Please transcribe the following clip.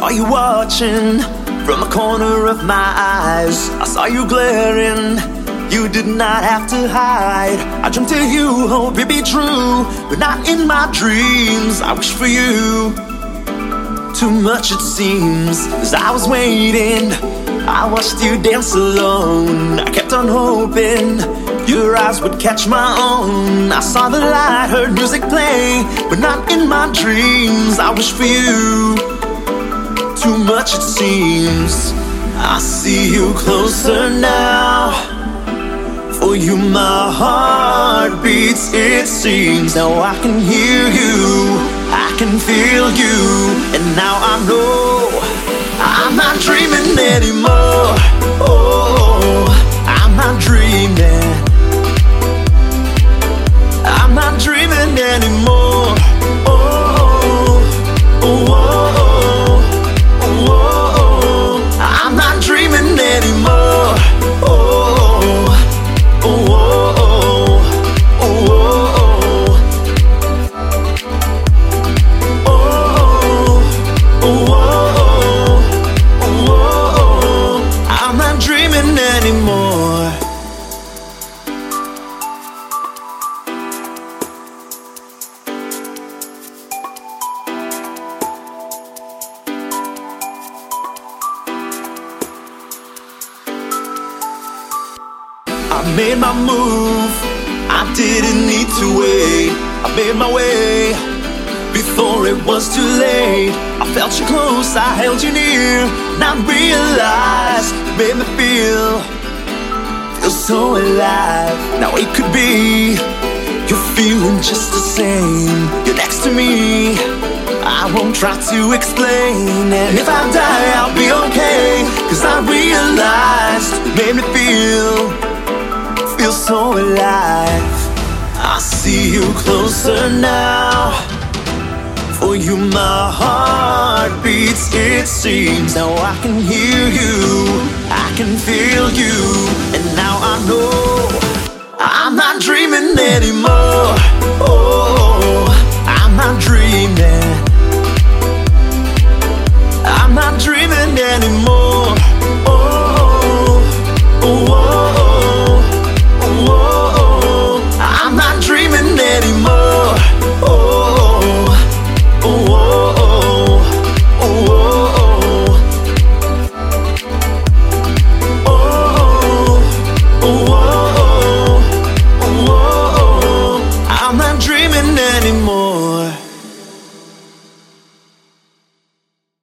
Saw you watching from the corner of my eyes. I saw you glaring. You did not have to hide. I dreamt of you, hope it be true, but not in my dreams. I wish for you. Too much it seems, as I was waiting. I watched you dance alone. I kept on hoping your eyes would catch my own. I saw the light, heard music play, but not in my dreams. I wish for you. Too much it seems. I see you closer now. For you, my heart beats, it seems. Now I can hear you, I can feel you, and now I know I'm not dreaming anymore. I made my move. I didn't need to wait. I made my way before it was too late. I felt you close, I held you near, and I realized it made me feel feel so alive. Now it could be you're feeling just the same. You're next to me. I won't try to explain. And if I die, I'll be okay. Cause I realized it made me feel feel so alive. I see you closer now. For you, my heart beats, it seems. Now I can hear you, I can feel you, and now I know I'm not dreaming anymore.